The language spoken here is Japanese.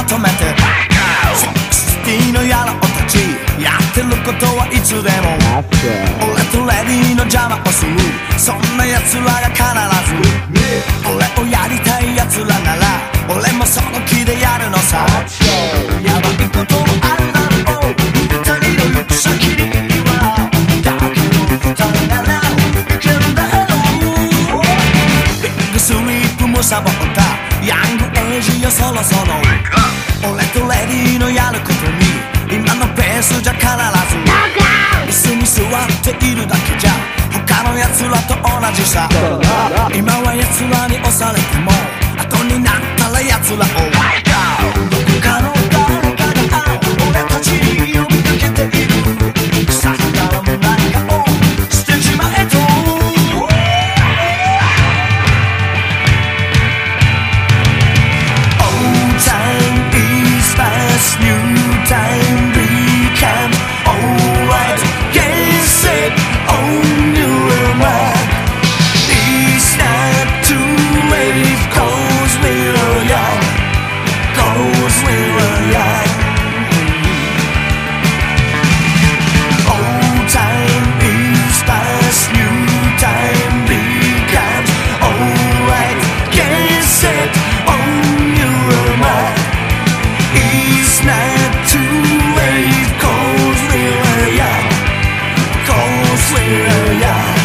ソとめて。セクシティの野郎たちやってることはいつでも。俺とレディの邪魔をする。そんな奴らが必ずサボった。ヤングエイジよそろそろ。俺とレディのやることに今のペースじゃ必ず。椅子に座っているだけじゃ他の奴らと同じさ yeah.